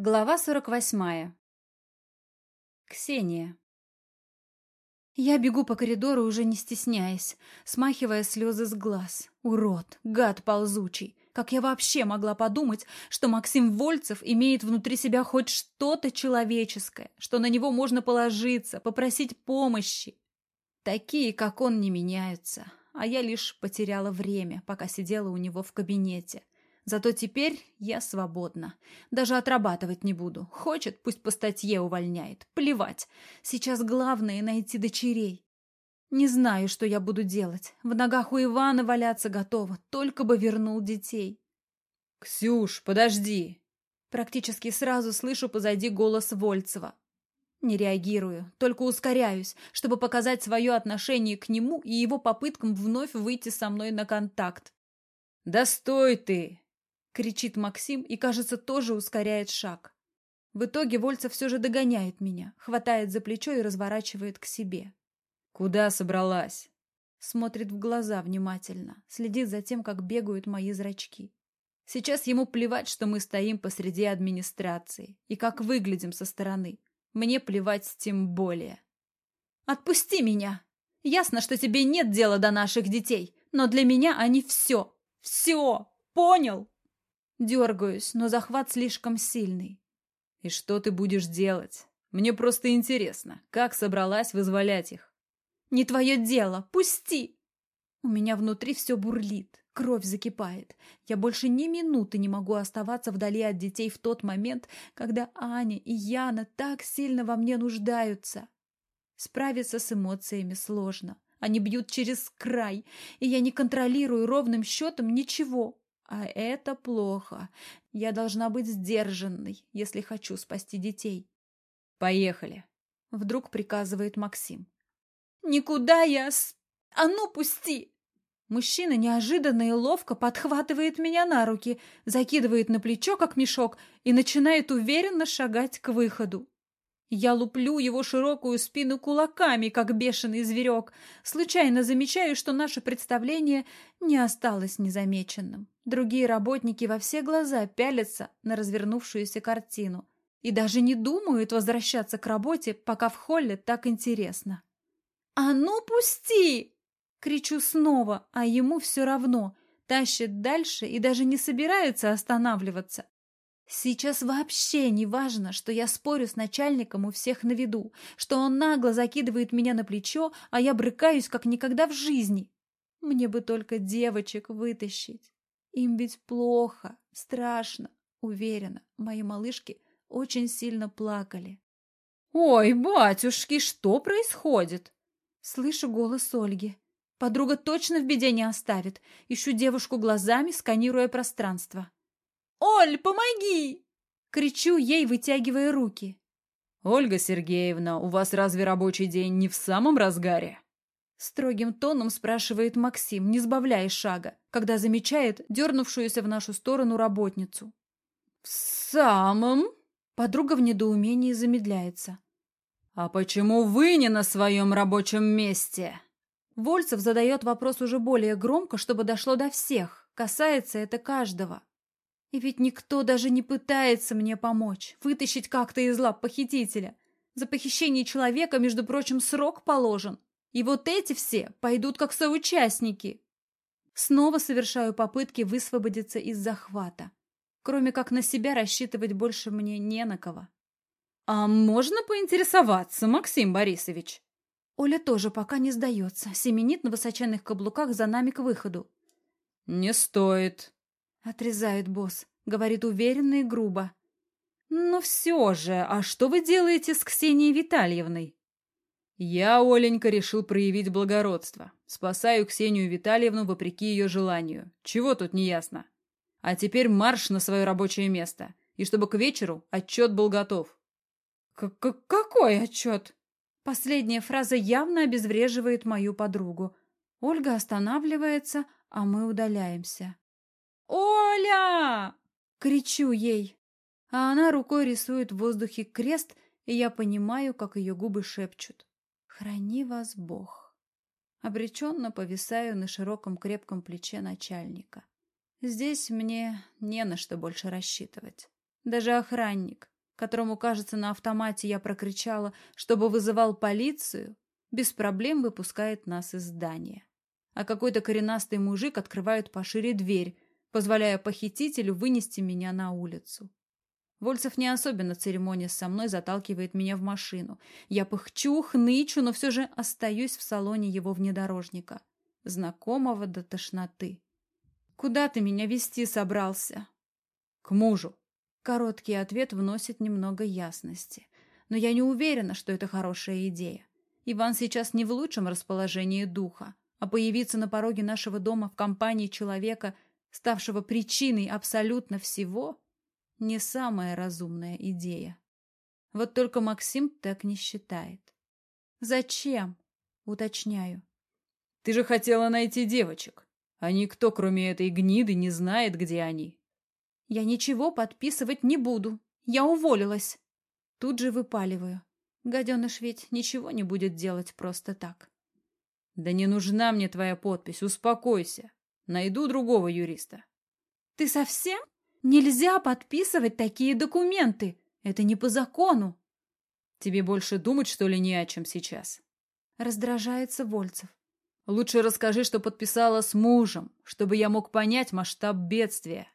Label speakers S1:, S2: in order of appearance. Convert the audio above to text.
S1: Глава сорок восьмая. Ксения. Я бегу по коридору, уже не стесняясь, смахивая слезы с глаз. Урод, гад ползучий. Как я вообще могла подумать, что Максим Вольцев имеет внутри себя хоть что-то человеческое, что на него можно положиться, попросить помощи? Такие, как он, не меняются. А я лишь потеряла время, пока сидела у него в кабинете. Зато теперь я свободна. Даже отрабатывать не буду. Хочет, пусть по статье увольняет. Плевать. Сейчас главное — найти дочерей. Не знаю, что я буду делать. В ногах у Ивана валяться готова. Только бы вернул детей.
S2: «Ксюш, подожди!»
S1: Практически сразу слышу позади голос Вольцева. Не реагирую, только ускоряюсь, чтобы показать свое отношение к нему и его попыткам вновь выйти со мной на контакт.
S2: «Да стой ты!»
S1: Кричит Максим и, кажется, тоже ускоряет шаг. В итоге Вольцев все же догоняет меня, хватает за плечо и разворачивает к себе.
S2: «Куда собралась?»
S1: Смотрит в глаза внимательно, следит за тем, как бегают мои зрачки. Сейчас ему плевать, что мы стоим посреди администрации и как выглядим со стороны. Мне плевать тем более. «Отпусти меня! Ясно, что тебе нет дела до наших детей, но для меня они все, все, понял?» Дергаюсь, но захват слишком сильный.
S2: И что ты будешь делать? Мне просто интересно, как собралась вызволять их?
S1: Не твое дело, пусти! У меня внутри все бурлит, кровь закипает. Я больше ни минуты не могу оставаться вдали от детей в тот момент, когда Аня и Яна так сильно во мне нуждаются. Справиться с эмоциями сложно. Они бьют через край, и я не контролирую ровным счетом ничего. А это плохо. Я должна быть сдержанной, если хочу спасти детей.
S2: Поехали.
S1: Вдруг приказывает Максим. Никуда я с... А ну, пусти! Мужчина неожиданно и ловко подхватывает меня на руки, закидывает на плечо, как мешок, и начинает уверенно шагать к выходу. Я луплю его широкую спину кулаками, как бешеный зверек. Случайно замечаю, что наше представление не осталось незамеченным. Другие работники во все глаза пялятся на развернувшуюся картину и даже не думают возвращаться к работе, пока в холле так интересно. «А ну, пусти!» — кричу снова, а ему все равно. Тащит дальше и даже не собирается останавливаться. Сейчас вообще не важно, что я спорю с начальником у всех на виду, что он нагло закидывает меня на плечо, а я брыкаюсь, как никогда в жизни. Мне бы только девочек вытащить. Им ведь плохо, страшно. Уверена, мои малышки очень сильно плакали.
S2: «Ой, батюшки, что происходит?»
S1: Слышу голос Ольги. Подруга точно в беде не оставит. Ищу девушку глазами, сканируя пространство. «Оль, помоги!» Кричу ей, вытягивая руки.
S2: «Ольга Сергеевна, у вас разве рабочий день не в самом разгаре?»
S1: Строгим тоном спрашивает Максим, не сбавляя шага, когда замечает дернувшуюся в нашу сторону работницу.
S2: «В самом?»
S1: Подруга в недоумении замедляется.
S2: «А почему вы не на своем рабочем месте?»
S1: Вольцев задает вопрос уже более громко, чтобы дошло до всех. Касается это каждого. И ведь никто даже не пытается мне помочь, вытащить как-то из лап похитителя. За похищение человека, между прочим, срок положен. И вот эти все пойдут как соучастники. Снова совершаю попытки высвободиться из захвата. Кроме как на себя рассчитывать больше мне не на кого.
S2: «А можно поинтересоваться, Максим Борисович?»
S1: Оля тоже пока не сдается, семенит на высоченных каблуках за нами к выходу.
S2: «Не стоит»,
S1: Отрезает босс. Говорит уверенно и грубо.
S2: «Но все же, а что вы делаете с Ксенией Витальевной?» «Я, Оленька, решил проявить благородство. Спасаю Ксению Витальевну вопреки ее желанию. Чего тут не ясно? А теперь марш на свое рабочее место, и чтобы к вечеру отчет был готов».
S1: К -к «Какой отчет?» Последняя фраза явно обезвреживает мою подругу. Ольга останавливается, а мы удаляемся. «Оля!» — кричу ей. А она рукой рисует в воздухе крест, и я понимаю, как ее губы шепчут. «Храни вас Бог!» Обреченно повисаю на широком крепком плече начальника. Здесь мне не на что больше рассчитывать. Даже охранник, которому, кажется, на автомате я прокричала, чтобы вызывал полицию, без проблем выпускает нас из здания. А какой-то коренастый мужик открывает пошире дверь, позволяя похитителю вынести меня на улицу. Вольцев не особенно церемония со мной заталкивает меня в машину. Я пыхчу, хнычу, но все же остаюсь в салоне его внедорожника, знакомого до тошноты. «Куда ты меня вести собрался?»
S2: «К мужу».
S1: Короткий ответ вносит немного ясности. Но я не уверена, что это хорошая идея. Иван сейчас не в лучшем расположении духа, а появиться на пороге нашего дома в компании человека, ставшего причиной абсолютно всего, не самая разумная идея. Вот только Максим так не считает. «Зачем?» — уточняю.
S2: «Ты же хотела найти девочек, а никто, кроме этой гниды, не знает, где они».
S1: «Я ничего подписывать не буду. Я уволилась». Тут же выпаливаю. Гаденыш ведь ничего не будет делать просто так.
S2: «Да не нужна мне твоя подпись, успокойся. Найду другого юриста».
S1: «Ты совсем?» Нельзя подписывать такие документы. Это не по закону.
S2: Тебе больше думать, что ли, не о чем сейчас?
S1: Раздражается Вольцев.
S2: Лучше расскажи, что подписала с мужем, чтобы я мог понять масштаб бедствия.